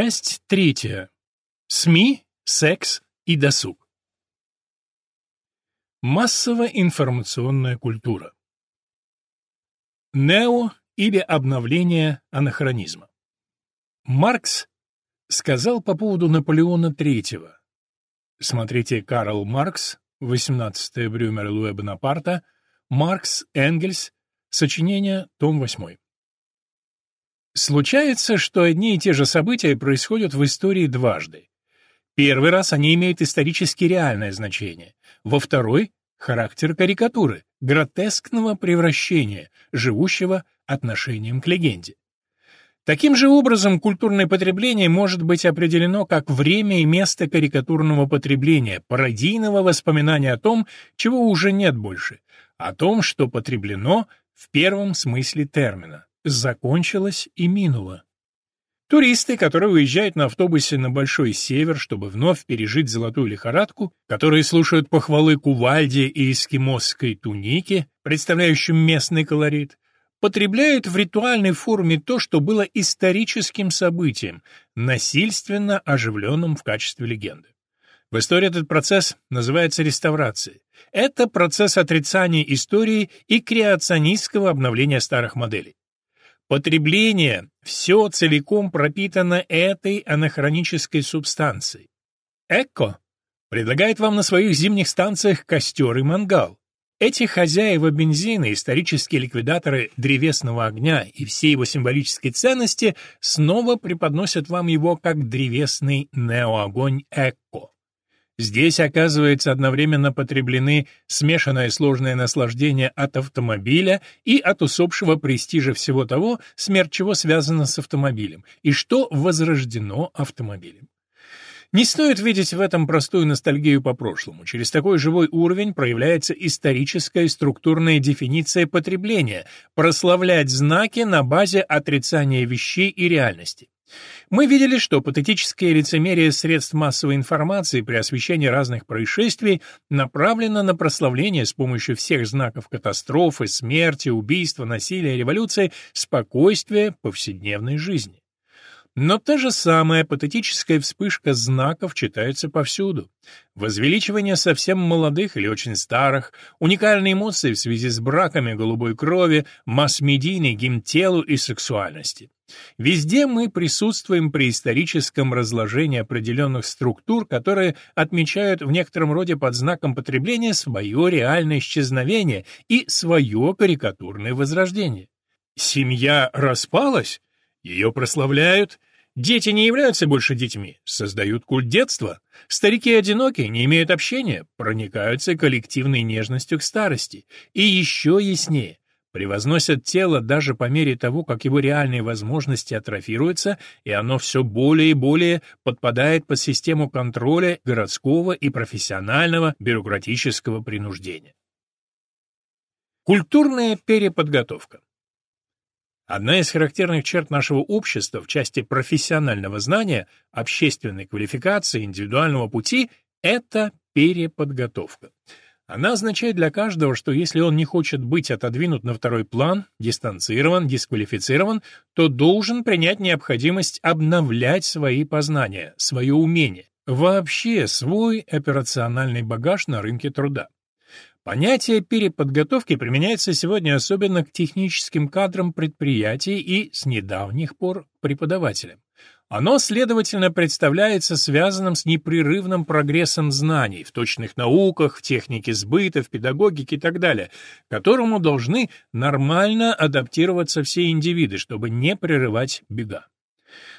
Часть третья. СМИ, секс и досуг. Массово-информационная культура. Нео или обновление анахронизма. Маркс сказал по поводу Наполеона III. Смотрите Карл Маркс, 18 Брюмер Луэ Бонапарта, Маркс, Энгельс, сочинение, том 8. Случается, что одни и те же события происходят в истории дважды. Первый раз они имеют исторически реальное значение, во второй — характер карикатуры, гротескного превращения, живущего отношением к легенде. Таким же образом, культурное потребление может быть определено как время и место карикатурного потребления, пародийного воспоминания о том, чего уже нет больше, о том, что потреблено в первом смысле термина закончилось и минуло. Туристы, которые уезжают на автобусе на Большой Север, чтобы вновь пережить золотую лихорадку, которые слушают похвалы кувальде и эскимосской туники, представляющим местный колорит, потребляют в ритуальной форме то, что было историческим событием, насильственно оживленным в качестве легенды. В истории этот процесс называется реставрацией. Это процесс отрицания истории и креационистского обновления старых моделей. Потребление все целиком пропитано этой анахронической субстанцией. Эко предлагает вам на своих зимних станциях костер и мангал. Эти хозяева бензина, исторические ликвидаторы древесного огня и все его символические ценности снова преподносят вам его как древесный неоогонь Эко. Здесь, оказывается, одновременно потреблены смешанное сложное наслаждение от автомобиля и от усопшего престижа всего того, смерть чего связана с автомобилем, и что возрождено автомобилем. Не стоит видеть в этом простую ностальгию по прошлому. Через такой живой уровень проявляется историческая структурная дефиниция потребления, прославлять знаки на базе отрицания вещей и реальности. Мы видели, что патетическое лицемерие средств массовой информации при освещении разных происшествий направлено на прославление с помощью всех знаков катастрофы, смерти, убийства, насилия, революции, спокойствия повседневной жизни. Но та же самая патетическая вспышка знаков читается повсюду. Возвеличивание совсем молодых или очень старых, уникальные эмоции в связи с браками голубой крови, масс-медийный гимн телу и сексуальности. Везде мы присутствуем при историческом разложении определенных структур, которые отмечают в некотором роде под знаком потребления свое реальное исчезновение и свое карикатурное возрождение. Семья распалась, ее прославляют, дети не являются больше детьми, создают культ детства, старики одиноки, не имеют общения, проникаются коллективной нежностью к старости, и еще яснее, превозносят тело даже по мере того, как его реальные возможности атрофируются, и оно все более и более подпадает под систему контроля городского и профессионального бюрократического принуждения. Культурная переподготовка Одна из характерных черт нашего общества в части профессионального знания, общественной квалификации, индивидуального пути – это переподготовка. Она означает для каждого, что если он не хочет быть отодвинут на второй план, дистанцирован, дисквалифицирован, то должен принять необходимость обновлять свои познания, свое умение, вообще свой операциональный багаж на рынке труда. Понятие переподготовки применяется сегодня особенно к техническим кадрам предприятий и, с недавних пор, преподавателям. Оно, следовательно, представляется связанным с непрерывным прогрессом знаний в точных науках, в технике сбыта, в педагогике и так далее, к которому должны нормально адаптироваться все индивиды, чтобы не прерывать бега.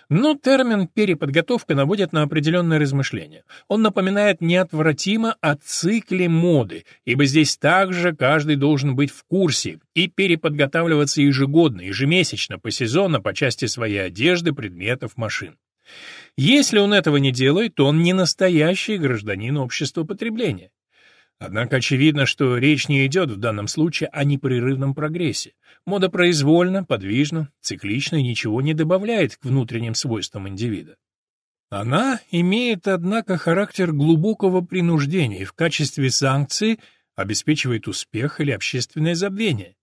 Но термин «переподготовка» наводит на определенное размышление. Он напоминает неотвратимо о цикле моды, ибо здесь также каждый должен быть в курсе и переподготавливаться ежегодно, ежемесячно, посезонно по части своей одежды, предметов, машин. Если он этого не делает, то он не настоящий гражданин общества потребления. Однако очевидно, что речь не идет в данном случае о непрерывном прогрессе. Мода произвольно, подвижно, циклично и ничего не добавляет к внутренним свойствам индивида. Она имеет, однако, характер глубокого принуждения и в качестве санкции обеспечивает успех или общественное забвение.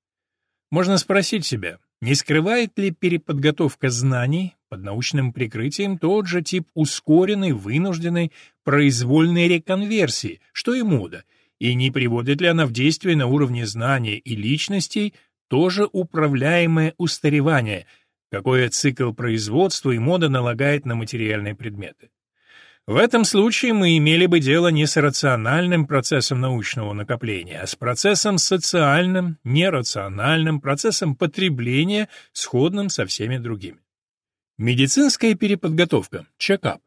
Можно спросить себя, Не скрывает ли переподготовка знаний под научным прикрытием тот же тип ускоренной, вынужденной, произвольной реконверсии, что и мода, и не приводит ли она в действие на уровне знания и личностей тоже управляемое устаревание, какое цикл производства и мода налагает на материальные предметы? В этом случае мы имели бы дело не с рациональным процессом научного накопления, а с процессом социальным, нерациональным, процессом потребления, сходным со всеми другими. Медицинская переподготовка, чекап.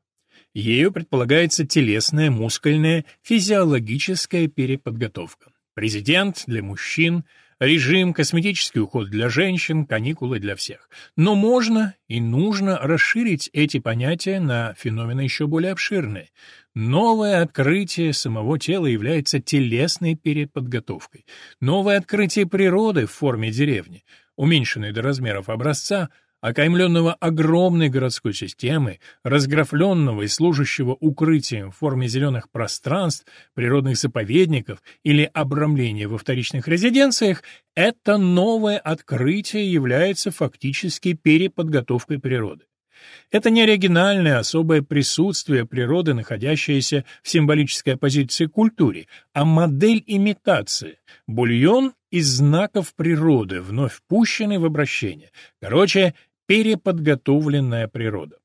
Ею предполагается телесная, мускульная, физиологическая переподготовка. Президент для мужчин, режим, косметический уход для женщин, каникулы для всех. Но можно и нужно расширить эти понятия на феномены еще более обширные. Новое открытие самого тела является телесной переподготовкой. Новое открытие природы в форме деревни, уменьшенной до размеров образца – окаймленного огромной городской системой, разграфленного и служащего укрытием в форме зеленых пространств, природных заповедников или обрамления во вторичных резиденциях, это новое открытие является фактически переподготовкой природы. Это не оригинальное особое присутствие природы, находящееся в символической оппозиции к культуре, а модель имитации, бульон из знаков природы, вновь пущенный в обращение. Короче, переподготовленная природа.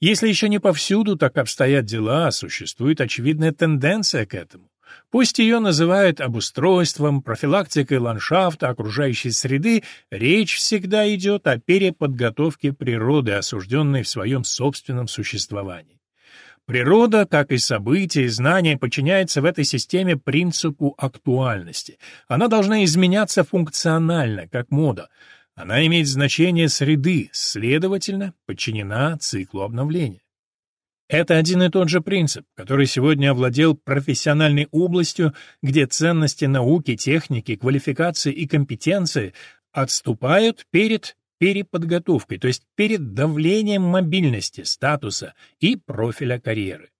Если еще не повсюду так обстоят дела, существует очевидная тенденция к этому. Пусть ее называют обустройством, профилактикой ландшафта, окружающей среды, речь всегда идет о переподготовке природы, осужденной в своем собственном существовании. Природа, как и события и знания, подчиняется в этой системе принципу актуальности. Она должна изменяться функционально, как мода. Она имеет значение среды, следовательно, подчинена циклу обновления. Это один и тот же принцип, который сегодня овладел профессиональной областью, где ценности науки, техники, квалификации и компетенции отступают перед переподготовкой, то есть перед давлением мобильности, статуса и профиля карьеры.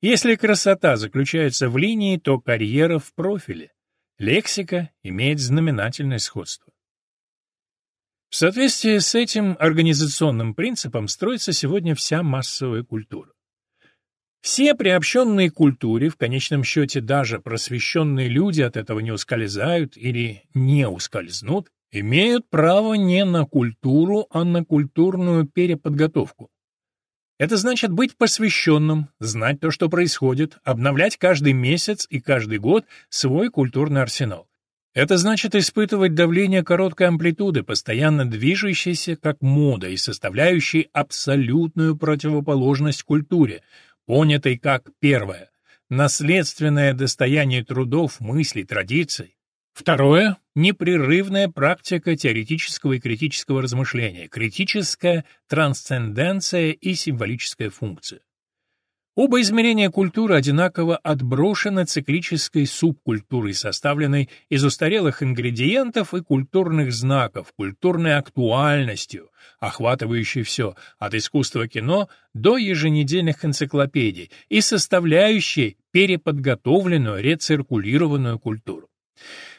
Если красота заключается в линии, то карьера в профиле. Лексика имеет знаменательное сходство. В соответствии с этим организационным принципом строится сегодня вся массовая культура. Все приобщенные к культуре, в конечном счете даже просвещенные люди от этого не ускользают или не ускользнут, имеют право не на культуру, а на культурную переподготовку. Это значит быть посвященным, знать то, что происходит, обновлять каждый месяц и каждый год свой культурный арсенал. Это значит испытывать давление короткой амплитуды, постоянно движущейся как мода и составляющей абсолютную противоположность культуре, понятой как первое – наследственное достояние трудов, мыслей, традиций. Второе – непрерывная практика теоретического и критического размышления, критическая трансценденция и символическая функция. Оба измерения культуры одинаково отброшены циклической субкультурой, составленной из устарелых ингредиентов и культурных знаков, культурной актуальностью, охватывающей все, от искусства кино до еженедельных энциклопедий, и составляющей переподготовленную, рециркулированную культуру.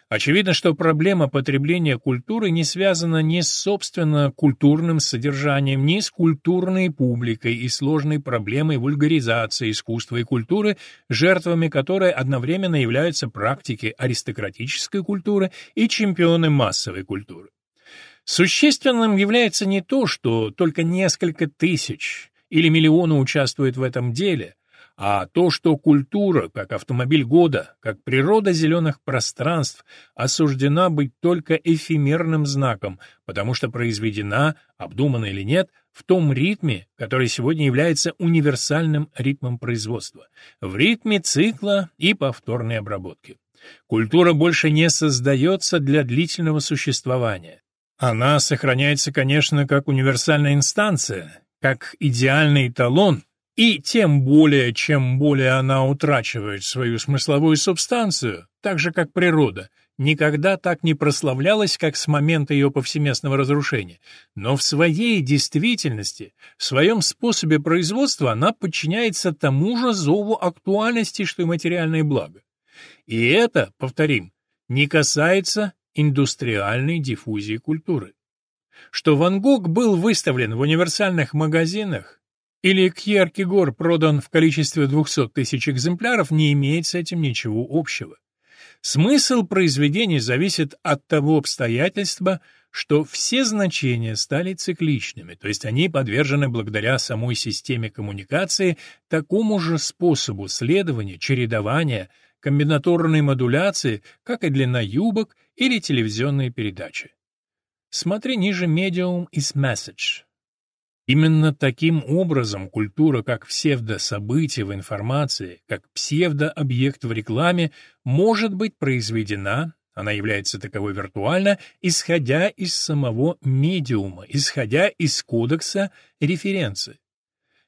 Очевидно, что проблема потребления культуры не связана ни с собственно культурным содержанием, ни с культурной публикой и сложной проблемой вульгаризации искусства и культуры, жертвами которой одновременно являются практики аристократической культуры и чемпионы массовой культуры. Существенным является не то, что только несколько тысяч или миллионы участвуют в этом деле, а то, что культура, как автомобиль года, как природа зеленых пространств, осуждена быть только эфемерным знаком, потому что произведена, обдумана или нет, в том ритме, который сегодня является универсальным ритмом производства, в ритме цикла и повторной обработки. Культура больше не создается для длительного существования. Она сохраняется, конечно, как универсальная инстанция, как идеальный эталон, и тем более, чем более она утрачивает свою смысловую субстанцию, так же как природа, никогда так не прославлялась, как с момента ее повсеместного разрушения, но в своей действительности, в своем способе производства она подчиняется тому же зову актуальности, что и материальное благо. И это, повторим, не касается индустриальной диффузии культуры. Что Ван Гог был выставлен в универсальных магазинах или Кьеркегор продан в количестве 200 тысяч экземпляров, не имеет с этим ничего общего. Смысл произведений зависит от того обстоятельства, что все значения стали цикличными, то есть они подвержены благодаря самой системе коммуникации такому же способу следования, чередования, комбинаторной модуляции, как и длина юбок или телевизионные передачи. Смотри ниже Medium is Message. Именно таким образом культура как псевдособытие в информации, как псевдообъект в рекламе может быть произведена, она является таковой виртуально, исходя из самого медиума, исходя из кодекса референции.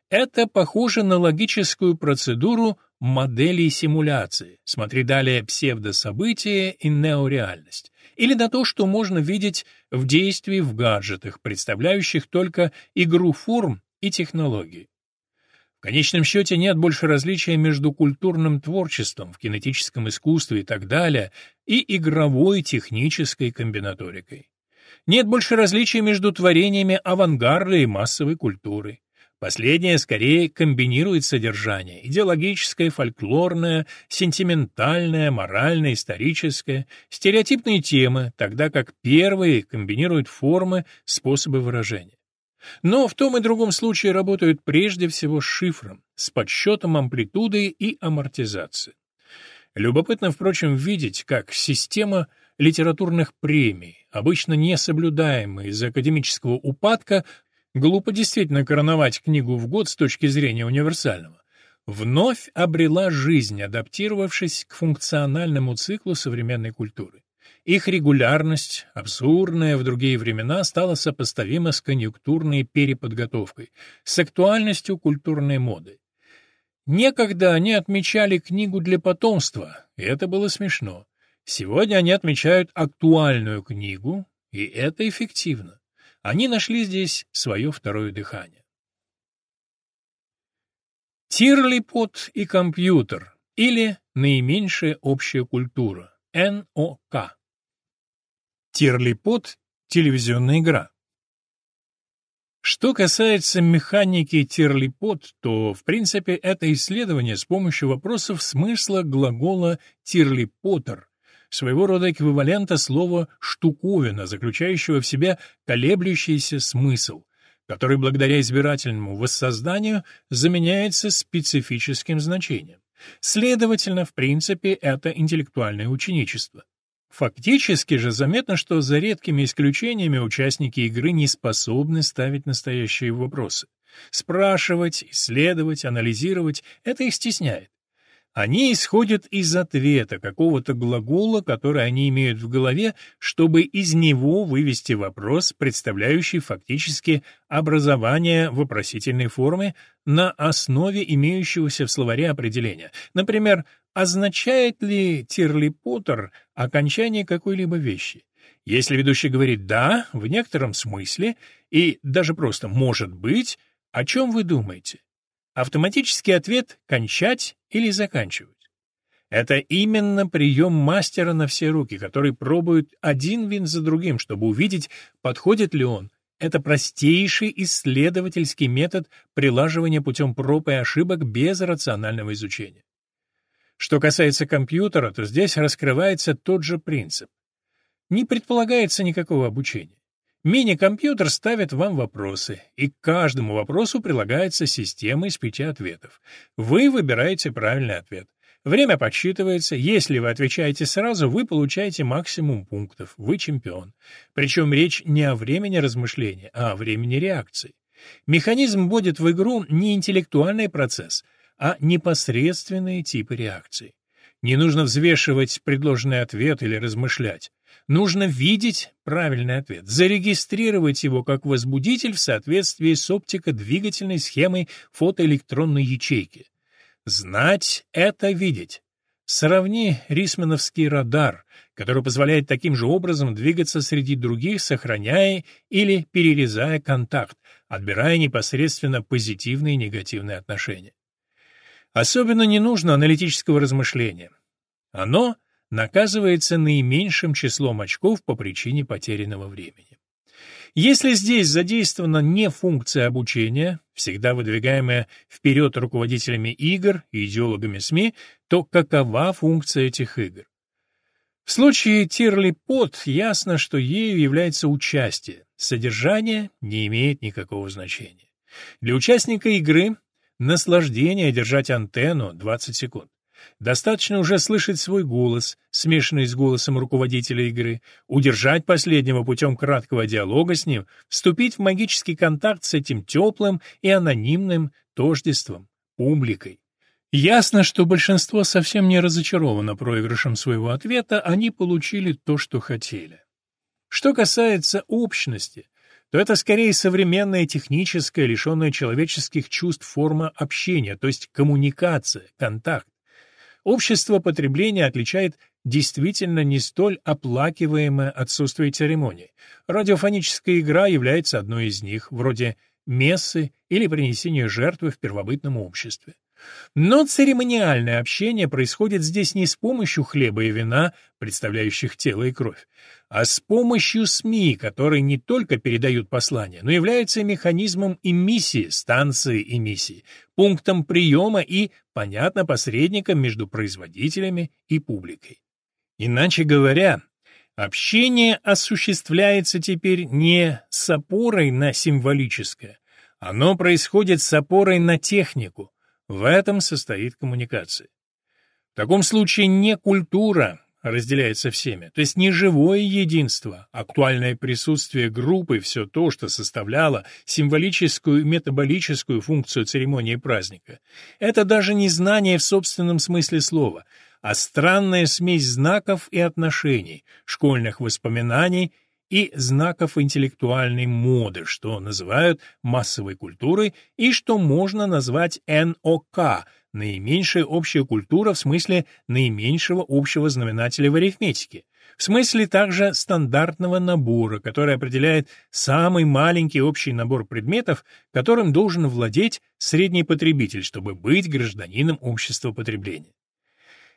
Это похоже на логическую процедуру моделей симуляции. Смотри далее «Псевдособытие и неореальность» или на то, что можно видеть в действии в гаджетах, представляющих только игру форм и технологий. В конечном счете нет больше различия между культурным творчеством в кинетическом искусстве и так далее и игровой технической комбинаторикой. Нет больше различия между творениями авангарда и массовой культуры. Последнее скорее комбинирует содержание – идеологическое, фольклорное, сентиментальное, моральное, историческое, стереотипные темы, тогда как первые комбинируют формы, способы выражения. Но в том и другом случае работают прежде всего с шифром, с подсчетом амплитуды и амортизации. Любопытно, впрочем, видеть, как система литературных премий, обычно не соблюдаемая из-за академического упадка, Глупо действительно короновать книгу в год с точки зрения универсального. Вновь обрела жизнь, адаптировавшись к функциональному циклу современной культуры. Их регулярность, абсурдная в другие времена, стала сопоставима с конъюнктурной переподготовкой, с актуальностью культурной моды. Некогда они отмечали книгу для потомства, и это было смешно. Сегодня они отмечают актуальную книгу, и это эффективно. Они нашли здесь свое второе дыхание. Тирлипот и компьютер или наименьшая общая культура НОК. Тирлипот — телевизионная игра. Что касается механики тирлипот, то, в принципе, это исследование с помощью вопросов смысла глагола тирлипотер, своего рода эквивалента слова «штуковина», заключающего в себе колеблющийся смысл, который благодаря избирательному воссозданию заменяется специфическим значением. Следовательно, в принципе, это интеллектуальное ученичество. Фактически же заметно, что за редкими исключениями участники игры не способны ставить настоящие вопросы. Спрашивать, исследовать, анализировать — это их стесняет. Они исходят из ответа какого-то глагола, который они имеют в голове, чтобы из него вывести вопрос, представляющий фактически образование вопросительной формы на основе имеющегося в словаре определения. Например, означает ли Тирли Поттер окончание какой-либо вещи? Если ведущий говорит «да» в некотором смысле и даже просто «может быть», о чем вы думаете? Автоматический ответ «кончать» или «заканчивать». Это именно прием мастера на все руки, который пробует один вин за другим, чтобы увидеть, подходит ли он. Это простейший исследовательский метод прилаживания путем проб и ошибок без рационального изучения. Что касается компьютера, то здесь раскрывается тот же принцип. Не предполагается никакого обучения. Мини-компьютер ставит вам вопросы, и к каждому вопросу прилагается система из пяти ответов. Вы выбираете правильный ответ. Время подсчитывается, если вы отвечаете сразу, вы получаете максимум пунктов, вы чемпион. Причем речь не о времени размышления, а о времени реакции. Механизм вводит в игру не интеллектуальный процесс, а непосредственные типы реакции. Не нужно взвешивать предложенный ответ или размышлять. Нужно видеть правильный ответ, зарегистрировать его как возбудитель в соответствии с оптико-двигательной схемой фотоэлектронной ячейки. Знать — это видеть. Сравни рисмановский радар, который позволяет таким же образом двигаться среди других, сохраняя или перерезая контакт, отбирая непосредственно позитивные и негативные отношения. Особенно не нужно аналитического размышления. Оно наказывается наименьшим числом очков по причине потерянного времени. Если здесь задействована не функция обучения, всегда выдвигаемая вперед руководителями игр и идеологами СМИ, то какова функция этих игр? В случае Тирли Пот ясно, что ею является участие, содержание не имеет никакого значения. Для участника игры наслаждение держать антенну 20 секунд. Достаточно уже слышать свой голос, смешанный с голосом руководителя игры, удержать последнего путем краткого диалога с ним, вступить в магический контакт с этим теплым и анонимным тождеством, публикой. Ясно, что большинство совсем не разочаровано проигрышем своего ответа, они получили то, что хотели. Что касается общности, то это скорее современная техническая, лишенная человеческих чувств форма общения, то есть коммуникация, контакт. Общество потребления отличает действительно не столь оплакиваемое отсутствие церемоний. Радиофоническая игра является одной из них, вроде мессы или принесения жертвы в первобытном обществе. Но церемониальное общение происходит здесь не с помощью хлеба и вина, представляющих тело и кровь, а с помощью СМИ, которые не только передают послания, но являются механизмом эмиссии, станции эмиссии, пунктом приема и, понятно, посредником между производителями и публикой. Иначе говоря, общение осуществляется теперь не с опорой на символическое, оно происходит с опорой на технику, в этом состоит коммуникация. В таком случае не культура разделяется всеми, то есть не живое единство, актуальное присутствие группы, все то, что составляло символическую метаболическую функцию церемонии праздника. Это даже не знание в собственном смысле слова, а странная смесь знаков и отношений, школьных воспоминаний и знаков интеллектуальной моды, что называют массовой культурой и что можно назвать НОК – наименьшая общая культура в смысле наименьшего общего знаменателя в арифметике, в смысле также стандартного набора, который определяет самый маленький общий набор предметов, которым должен владеть средний потребитель, чтобы быть гражданином общества потребления.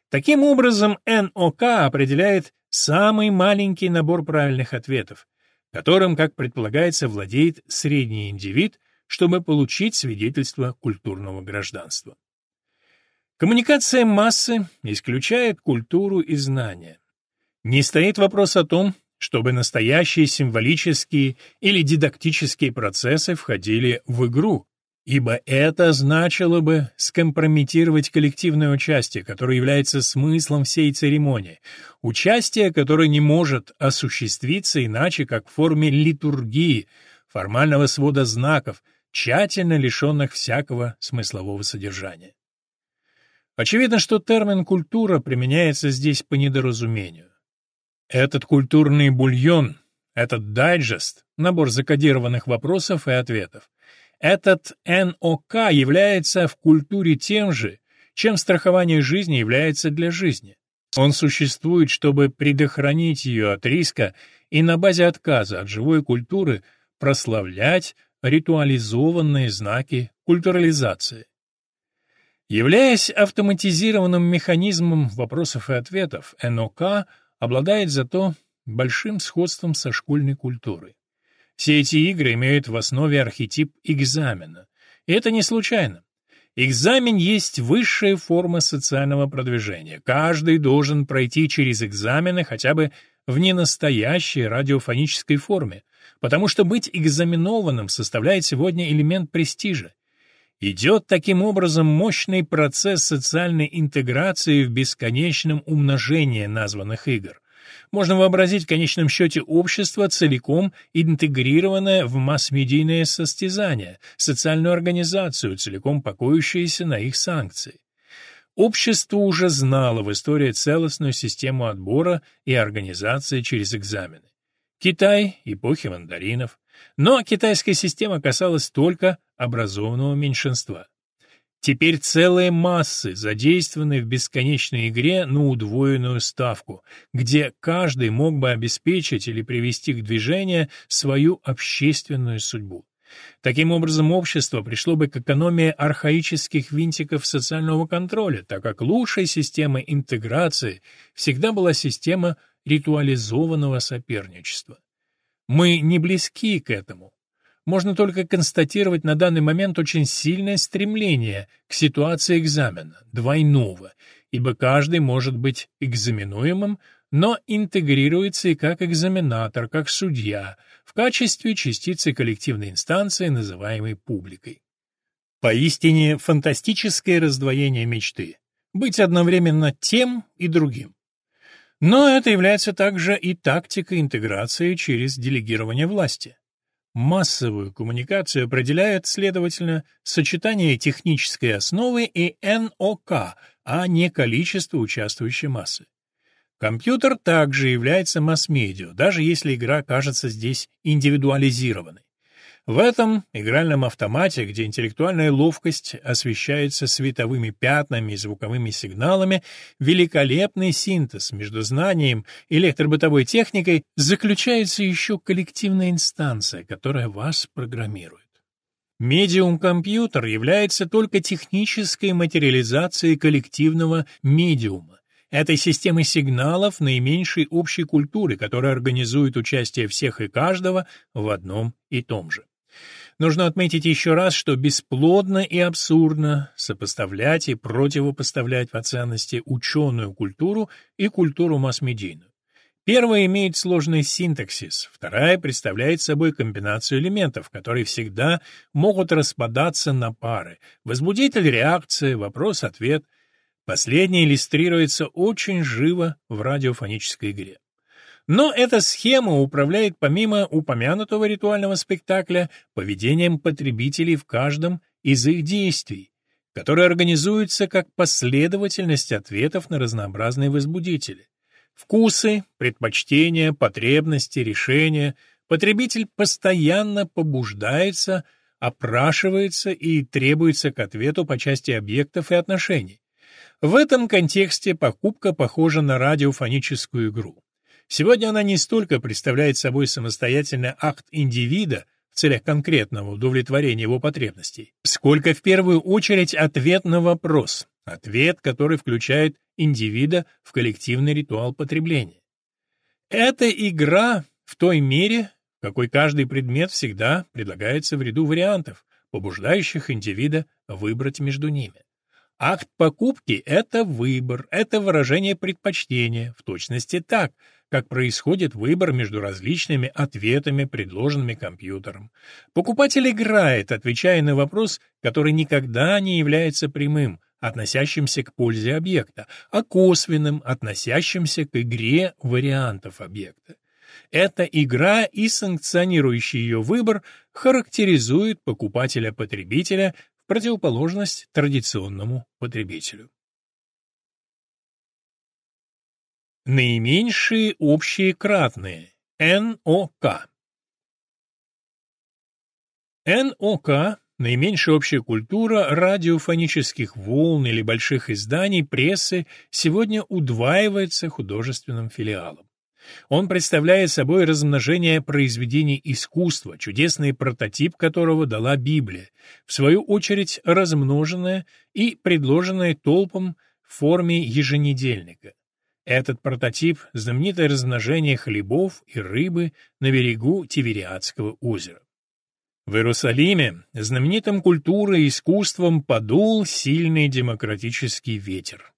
Таким образом, НОК определяет самый маленький набор правильных ответов, которым, как предполагается, владеет средний индивид, чтобы получить свидетельство культурного гражданства. Коммуникация массы исключает культуру и знания. Не стоит вопрос о том, чтобы настоящие символические или дидактические процессы входили в игру, ибо это значило бы скомпрометировать коллективное участие, которое является смыслом всей церемонии, участие, которое не может осуществиться иначе, как в форме литургии, формального свода знаков, тщательно лишенных всякого смыслового содержания. Очевидно, что термин «культура» применяется здесь по недоразумению. Этот культурный бульон, этот дайджест, набор закодированных вопросов и ответов, этот НОК является в культуре тем же, чем страхование жизни является для жизни. Он существует, чтобы предохранить ее от риска и на базе отказа от живой культуры прославлять ритуализованные знаки культурализации. Являясь автоматизированным механизмом вопросов и ответов, НОК обладает зато большим сходством со школьной культурой. Все эти игры имеют в основе архетип экзамена. Это не случайно. Экзамен есть высшая форма социального продвижения. Каждый должен пройти через экзамены хотя бы в ненастоящей радиофонической форме, потому что быть экзаменованным составляет сегодня элемент престижа. Идет таким образом мощный процесс социальной интеграции в бесконечном умножении названных игр. Можно вообразить в конечном счете общество целиком интегрированное в масс-медийное состязание, социальную организацию, целиком покоящуюся на их санкции. Общество уже знало в истории целостную систему отбора и организации через экзамены. Китай — эпохи мандаринов. Но китайская система касалась только образованного меньшинства. Теперь целые массы задействованы в бесконечной игре на удвоенную ставку, где каждый мог бы обеспечить или привести к движению свою общественную судьбу. Таким образом, общество пришло бы к экономии архаических винтиков социального контроля, так как лучшей системой интеграции всегда была система ритуализованного соперничества. Мы не близки к этому. Можно только констатировать на данный момент очень сильное стремление к ситуации экзамена, двойного, ибо каждый может быть экзаменуемым, но интегрируется и как экзаменатор, как судья, в качестве частицы коллективной инстанции, называемой публикой. Поистине фантастическое раздвоение мечты — быть одновременно тем и другим. Но это является также и тактикой интеграции через делегирование власти. Массовую коммуникацию определяет, следовательно, сочетание технической основы и НОК, а не количество участвующей массы. Компьютер также является масс-медиа, даже если игра кажется здесь индивидуализированной. В этом игральном автомате, где интеллектуальная ловкость освещается световыми пятнами и звуковыми сигналами, великолепный синтез между знанием и электробытовой техникой заключается еще коллективная инстанция, которая вас программирует. Медиум-компьютер является только технической материализацией коллективного медиума, этой системы сигналов наименьшей общей культуры, которая организует участие всех и каждого в одном и том же. Нужно отметить еще раз, что бесплодно и абсурдно сопоставлять и противопоставлять по ценности ученую культуру и культуру масс-медийную. Первая имеет сложный синтаксис, вторая представляет собой комбинацию элементов, которые всегда могут распадаться на пары. Возбудитель реакции, вопрос-ответ. Последнее иллюстрируется очень живо в радиофонической игре. Но эта схема управляет помимо упомянутого ритуального спектакля поведением потребителей в каждом из их действий, которое организуется как последовательность ответов на разнообразные возбудители. Вкусы, предпочтения, потребности, решения. Потребитель постоянно побуждается, опрашивается и требуется к ответу по части объектов и отношений. В этом контексте покупка похожа на радиофоническую игру. Сегодня она не столько представляет собой самостоятельный акт индивида в целях конкретного удовлетворения его потребностей, сколько в первую очередь ответ на вопрос, ответ, который включает индивида в коллективный ритуал потребления. Это игра в той мере, какой каждый предмет всегда предлагается в ряду вариантов, побуждающих индивида выбрать между ними. Акт покупки — это выбор, это выражение предпочтения, в точности так, как происходит выбор между различными ответами, предложенными компьютером. Покупатель играет, отвечая на вопрос, который никогда не является прямым, относящимся к пользе объекта, а косвенным, относящимся к игре вариантов объекта. Эта игра и санкционирующий ее выбор характеризует покупателя-потребителя в противоположность традиционному потребителю. Наименьшие общие кратные НОК. НОК – наименьшая общая культура радиофонических волн или больших изданий прессы сегодня удваивается художественным филиалом. Он представляет собой размножение произведений искусства, чудесный прототип которого дала Библия, в свою очередь размноженное и предложенное толпам в форме еженедельника. Этот прототип — знаменитое размножение хлебов и рыбы на берегу Тивериадского озера. В Иерусалиме знаменитым культурой и искусством подул сильный демократический ветер.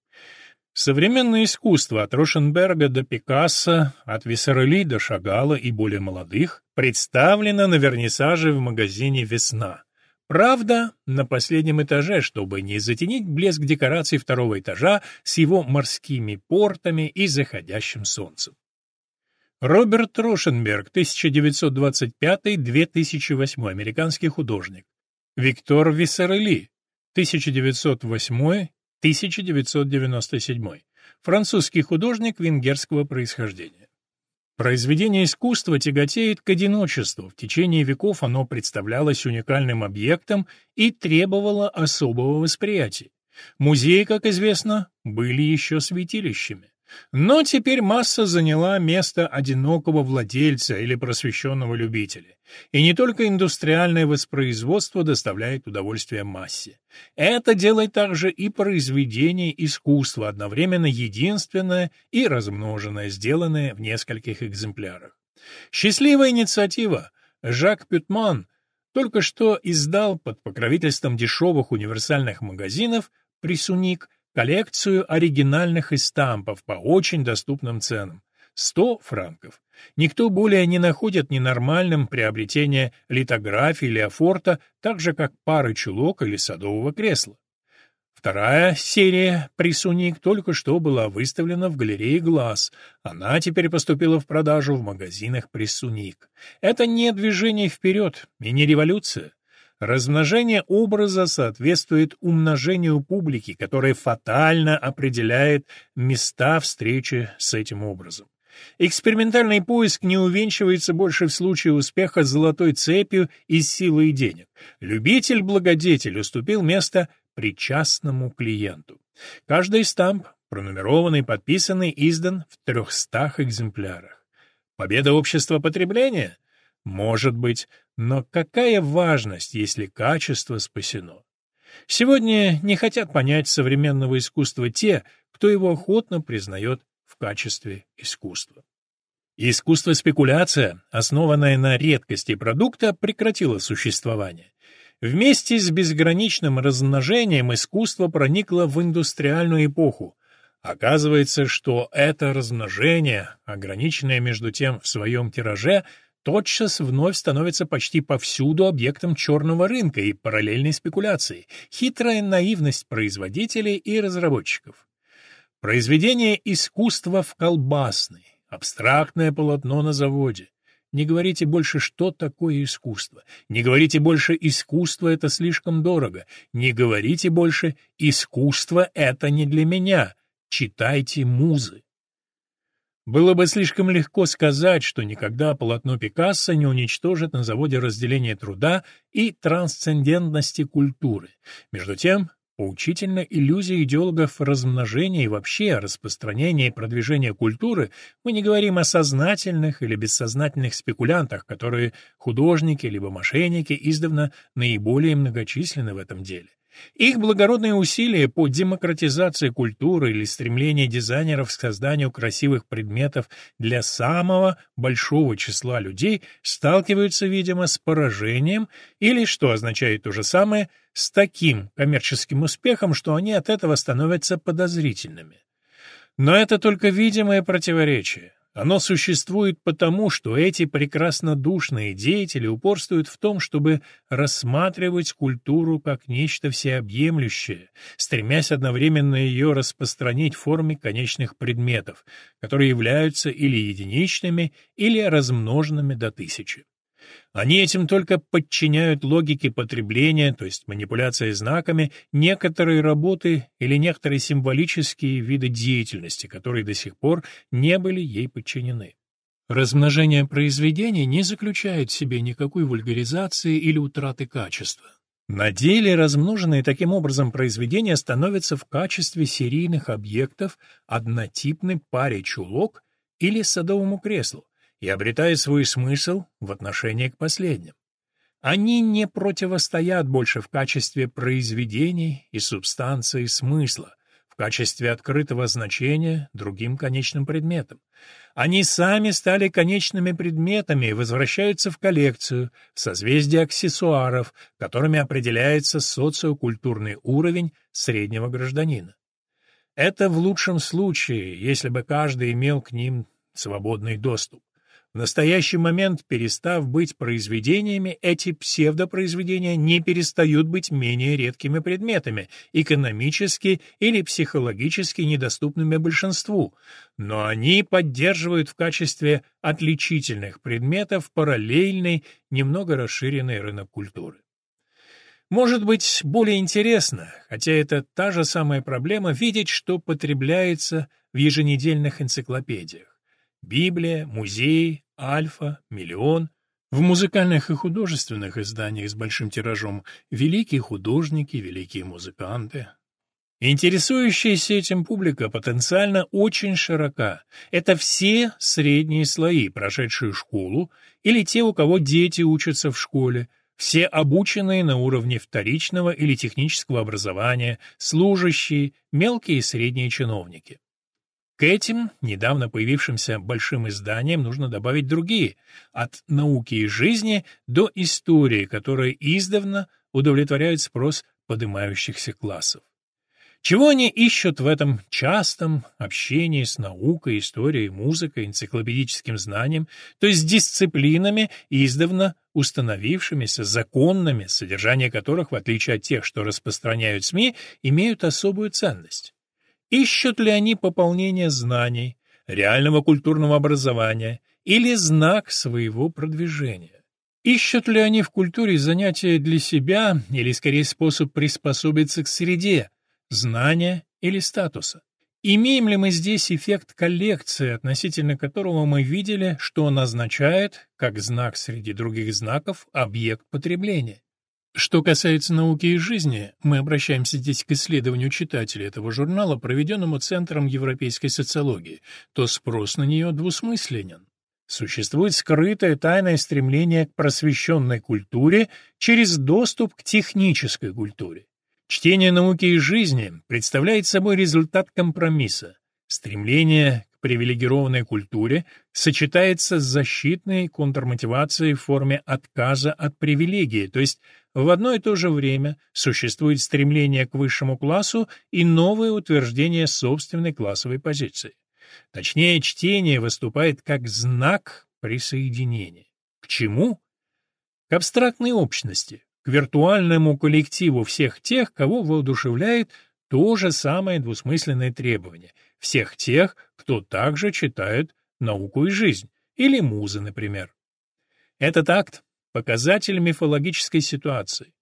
Современное искусство от Рошенберга до Пикассо, от Виссарели до Шагала и более молодых представлено на вернисаже в магазине «Весна». Правда, на последнем этаже, чтобы не затенить блеск декораций второго этажа с его морскими портами и заходящим солнцем. Роберт Рошенберг, 1925-2008, американский художник. Виктор Виссарели, 1908-1997, французский художник венгерского происхождения. Произведение искусства тяготеет к одиночеству, в течение веков оно представлялось уникальным объектом и требовало особого восприятия. Музеи, как известно, были еще святилищами. Но теперь масса заняла место одинокого владельца или просвещенного любителя. И не только индустриальное воспроизводство доставляет удовольствие массе. Это делает также и произведение искусства, одновременно единственное и размноженное, сделанное в нескольких экземплярах. Счастливая инициатива. Жак Пютман только что издал под покровительством дешевых универсальных магазинов «Присуник» коллекцию оригинальных эстампов по очень доступным ценам. 100 франков. Никто более не находит ненормальным приобретение литографии или афорта, так же как пары чулок или садового кресла. Вторая серия «Присуник» только что была выставлена в галерее «Глаз». Она теперь поступила в продажу в магазинах «Присуник». Это не движение вперед и не революция. Размножение образа соответствует умножению публики, которое фатально определяет места встречи с этим образом. Экспериментальный поиск не увенчивается больше в случае успеха золотой цепью из силы и денег. Любитель-благодетель уступил место причастному клиенту. Каждый стамп, пронумерованный, подписанный, издан в трехстах экземплярах. Победа общества потребления? Может быть, но какая важность, если качество спасено? Сегодня не хотят понять современного искусства те, кто его охотно признает в качестве искусства. Искусство-спекуляция, основанное на редкости продукта, прекратило существование. Вместе с безграничным размножением искусство проникло в индустриальную эпоху. Оказывается, что это размножение, ограниченное между тем в своем тираже, тотчас вновь становится почти повсюду объектом черного рынка и параллельной спекуляции, хитрая наивность производителей и разработчиков. Произведение искусства в колбасной, абстрактное полотно на заводе, не говорите больше, что такое искусство. Не говорите больше, искусство — это слишком дорого. Не говорите больше, искусство — это не для меня. Читайте музы. Было бы слишком легко сказать, что никогда полотно Пикассо не уничтожит на заводе разделения труда и трансцендентности культуры. Между тем, Поучительна иллюзия идеологов размножения и вообще распространения и продвижения культуры, мы не говорим о сознательных или бессознательных спекулянтах, которые художники либо мошенники издавна наиболее многочисленны в этом деле. Их благородные усилия по демократизации культуры или стремление дизайнеров к созданию красивых предметов для самого большого числа людей сталкиваются, видимо, с поражением или, что означает то же самое, с таким коммерческим успехом, что они от этого становятся подозрительными. Но это только видимое противоречие. Оно существует потому, что эти прекраснодушные деятели упорствуют в том, чтобы рассматривать культуру как нечто всеобъемлющее, стремясь одновременно ее распространить в форме конечных предметов, которые являются или единичными, или размноженными до тысячи. Они этим только подчиняют логике потребления, то есть манипуляции знаками, некоторые работы или некоторые символические виды деятельности, которые до сих пор не были ей подчинены. Размножение произведений не заключает в себе никакой вульгаризации или утраты качества. На деле размноженные таким образом произведения становятся в качестве серийных объектов однотипной паре чулок или садовому креслу, и обретает свой смысл в отношении к последним. Они не противостоят больше в качестве произведений и субстанции смысла, в качестве открытого значения другим конечным предметам. Они сами стали конечными предметами и возвращаются в коллекцию, в созвездие аксессуаров, которыми определяется социокультурный уровень среднего гражданина. Это в лучшем случае, если бы каждый имел к ним свободный доступ. В настоящий момент, перестав быть произведениями, эти псевдопроизведения не перестают быть менее редкими предметами, экономически или психологически недоступными большинству, но они поддерживают в качестве отличительных предметов параллельный, немного расширенный рынок культуры. Может быть, более интересно, хотя это та же самая проблема, видеть, что потребляется в еженедельных энциклопедиях. Библия, музей, Альфа, Миллион. В музыкальных и художественных изданиях с большим тиражом великие художники, великие музыканты. Интересующаяся этим публика потенциально очень широка. Это все средние слои, прошедшие школу, или те, у кого дети учатся в школе, все обученные на уровне вторичного или технического образования, служащие, мелкие и средние чиновники. К этим, недавно появившимся большим изданиям, нужно добавить другие, от науки и жизни до истории, которые издавна удовлетворяют спрос поднимающихся классов. Чего они ищут в этом частом общении с наукой, историей, музыкой, энциклопедическим знанием, то есть дисциплинами, издавна установившимися, законными, содержание которых, в отличие от тех, что распространяют СМИ, имеют особую ценность? Ищут ли они пополнение знаний, реального культурного образования или знак своего продвижения? Ищут ли они в культуре занятия для себя или, скорее, способ приспособиться к среде, знания или статуса. Имеем ли мы здесь эффект коллекции, относительно которого мы видели, что он означает, как знак среди других знаков, объект потребления? Что касается науки и жизни, мы обращаемся здесь к исследованию читателей этого журнала, проведенному Центром европейской социологии, то спрос на нее двусмысленен. Существует скрытое тайное стремление к просвещенной культуре через доступ к технической культуре. Чтение науки и жизни представляет собой результат компромисса. Стремление привилегированной культуре сочетается с защитной контрмотивацией в форме отказа от привилегии, то есть в одно и то же время существует стремление к высшему классу и новое утверждение собственной классовой позиции. Точнее, чтение выступает как знак присоединения. К чему? К абстрактной общности, к виртуальному коллективу всех тех, кого воодушевляет то же самое двусмысленное требование, всех тех, кто также читает науку и жизнь, или музы, например. Этот акт — показатель мифологической ситуации.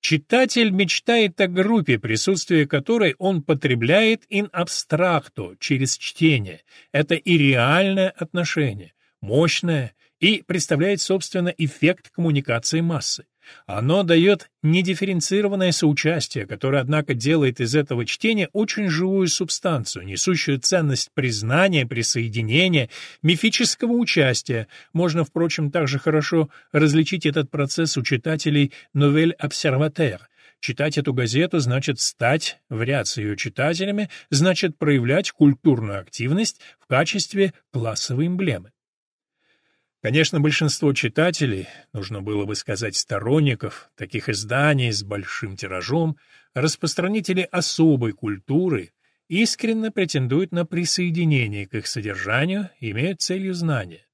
Читатель мечтает о группе, присутствие которой он потребляет in абстракто, через чтение. Это и реальное отношение, мощное, и представляет, собственно, эффект коммуникации массы. Оно дает недифференцированное соучастие, которое, однако, делает из этого чтения очень живую субстанцию, несущую ценность признания, присоединения, мифического участия. Можно, впрочем, также хорошо различить этот процесс у читателей «Новель Обсерватер», Читать эту газету значит стать в ряд с ее читателями, значит проявлять культурную активность в качестве классовой эмблемы. Конечно, большинство читателей, нужно было бы сказать сторонников, таких изданий с большим тиражом, распространители особой культуры, искренне претендуют на присоединение к их содержанию, имеют целью знания.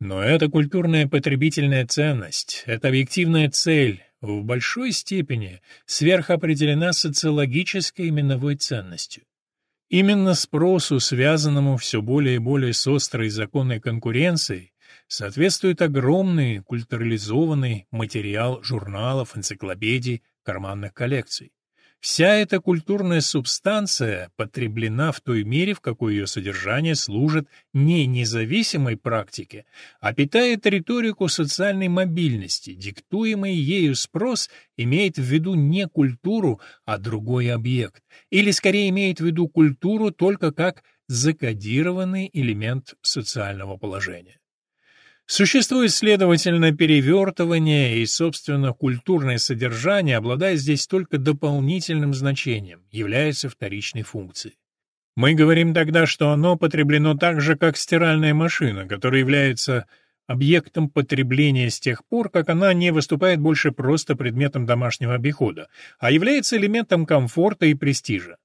Но эта культурная потребительная ценность, эта объективная цель в большой степени сверхопределена социологической именовой ценностью. Именно спросу, связанному все более и более с острой законной конкуренцией, соответствует огромный культурализованный материал журналов, энциклопедий, карманных коллекций. Вся эта культурная субстанция потреблена в той мере, в какой ее содержание служит не независимой практике, а питает риторику социальной мобильности. Диктуемый ею спрос имеет в виду не культуру, а другой объект, или скорее имеет в виду культуру только как закодированный элемент социального положения. Существует, следовательно, перевертывание и, собственно, культурное содержание обладает здесь только дополнительным значением, является вторичной функцией. Мы говорим тогда, что оно потреблено так же, как стиральная машина, которая является объектом потребления с тех пор, как она не выступает больше просто предметом домашнего обихода, а является элементом комфорта и престижа.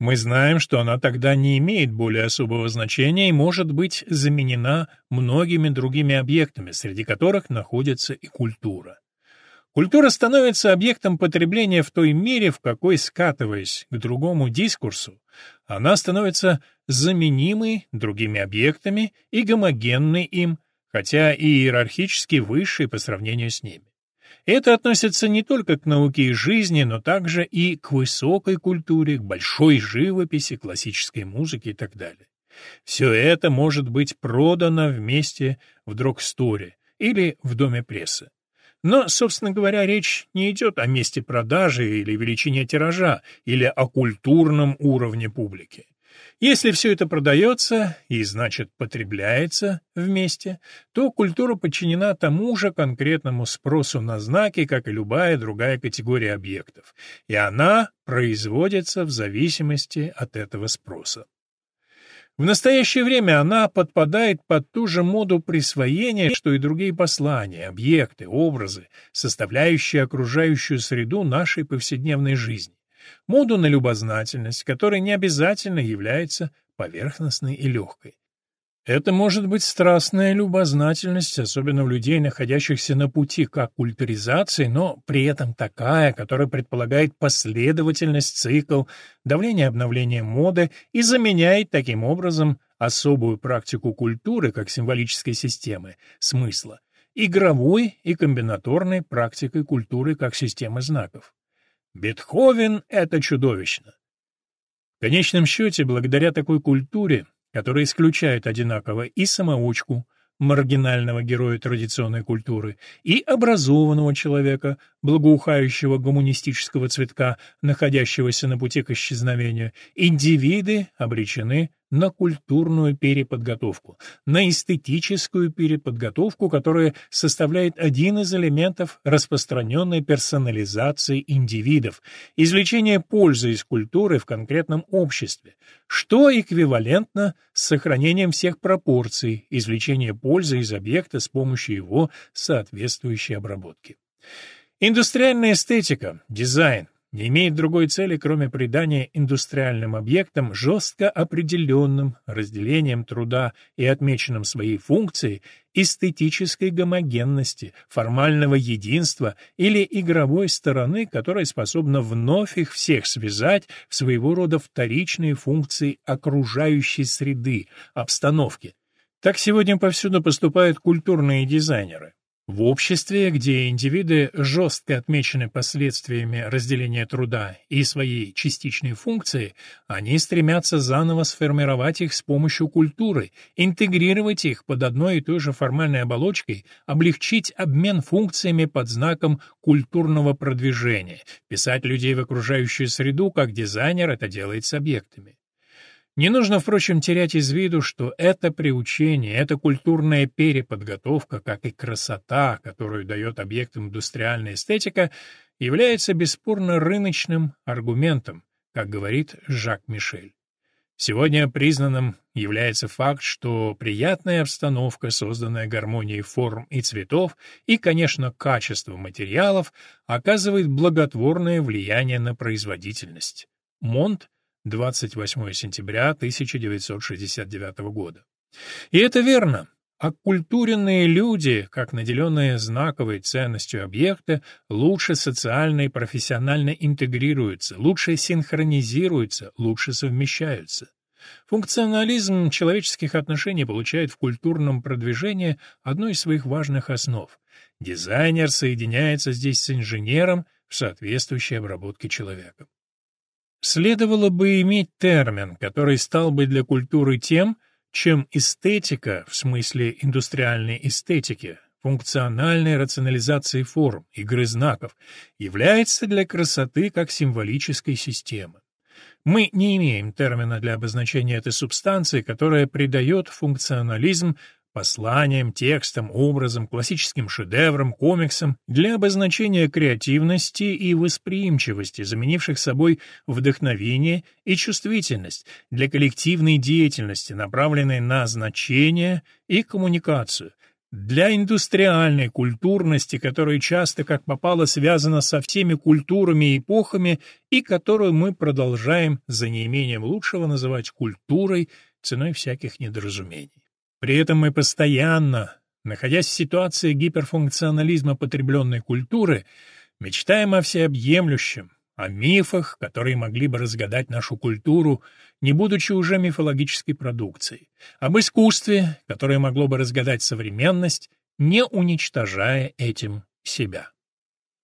Мы знаем, что она тогда не имеет более особого значения и может быть заменена многими другими объектами, среди которых находится и культура. Культура становится объектом потребления в той мере, в какой, скатываясь к другому дискурсу, она становится заменимой другими объектами и гомогенной им, хотя и иерархически высшей по сравнению с ними. Это относится не только к науке и жизни, но также и к высокой культуре, к большой живописи, классической музыке и так далее. Все это может быть продано вместе в дрогсторе или в доме прессы. Но, собственно говоря, речь не идет о месте продажи или величине тиража, или о культурном уровне публики. Если все это продается и, значит, потребляется вместе, то культура подчинена тому же конкретному спросу на знаки, как и любая другая категория объектов, и она производится в зависимости от этого спроса. В настоящее время она подпадает под ту же моду присвоения, что и другие послания, объекты, образы, составляющие окружающую среду нашей повседневной жизни. Моду на любознательность, которая не обязательно является поверхностной и легкой. Это может быть страстная любознательность, особенно у людей, находящихся на пути к оккультуризации, но при этом такая, которая предполагает последовательность, цикл, давление обновления моды и заменяет таким образом особую практику культуры как символической системы, смысла, игровой и комбинаторной практикой культуры как системы знаков. Бетховен — это чудовищно. В конечном счете, благодаря такой культуре, который исключает одинаково и самоучку, маргинального героя традиционной культуры, и образованного человека, благоухающего гуманистического цветка, находящегося на пути к исчезновению, индивиды обречены на культурную переподготовку, на эстетическую переподготовку, которая составляет один из элементов распространенной персонализации индивидов, извлечения пользы из культуры в конкретном обществе, что эквивалентно с сохранением всех пропорций, извлечения пользы из объекта с помощью его соответствующей обработки. Индустриальная эстетика, дизайн, не имеет другой цели, кроме придания индустриальным объектам жестко определенным разделением труда и отмеченным своей функцией эстетической гомогенности, формального единства или игровой стороны, которая способна вновь их всех связать в своего рода вторичные функции окружающей среды, обстановки. Так сегодня повсюду поступают культурные дизайнеры. В обществе, где индивиды жестко отмечены последствиями разделения труда и своей частичной функции, они стремятся заново сформировать их с помощью культуры, интегрировать их под одной и той же формальной оболочкой, облегчить обмен функциями под знаком культурного продвижения, писать людей в окружающую среду, как дизайнер это делает с объектами. Не нужно, впрочем, терять из виду, что это приучение, эта культурная переподготовка, как и красота, которую дает объект индустриальная эстетика, является бесспорно рыночным аргументом, как говорит Жак Мишель. Сегодня признанным является факт, что приятная обстановка, созданная гармонией форм и цветов, и, конечно, качество материалов, оказывает благотворное влияние на производительность. Монт 28 сентября 1969 года. И это верно. Оккультуренные люди, как наделенные знаковой ценностью объекты, лучше социально и профессионально интегрируются, лучше синхронизируются, лучше совмещаются. Функционализм человеческих отношений получает в культурном продвижении одну из своих важных основ. Дизайнер соединяется здесь с инженером в соответствующей обработке человека. Следовало бы иметь термин, который стал бы для культуры тем, чем эстетика, в смысле индустриальной эстетики, функциональной рационализации форм, игры знаков, является для красоты как символической системы. Мы не имеем термина для обозначения этой субстанции, которая придает функционализм посланиям, текстам, образом, классическим шедеврам, комиксам для обозначения креативности и восприимчивости, заменивших собой вдохновение и чувствительность для коллективной деятельности, направленной на значение и коммуникацию, для индустриальной культурности, которая часто как попало связана со всеми культурами и эпохами и которую мы продолжаем за неимением лучшего называть культурой ценой всяких недоразумений. При этом мы постоянно, находясь в ситуации гиперфункционализма потребленной культуры, мечтаем о всеобъемлющем, о мифах, которые могли бы разгадать нашу культуру, не будучи уже мифологической продукцией, об искусстве, которое могло бы разгадать современность, не уничтожая этим себя.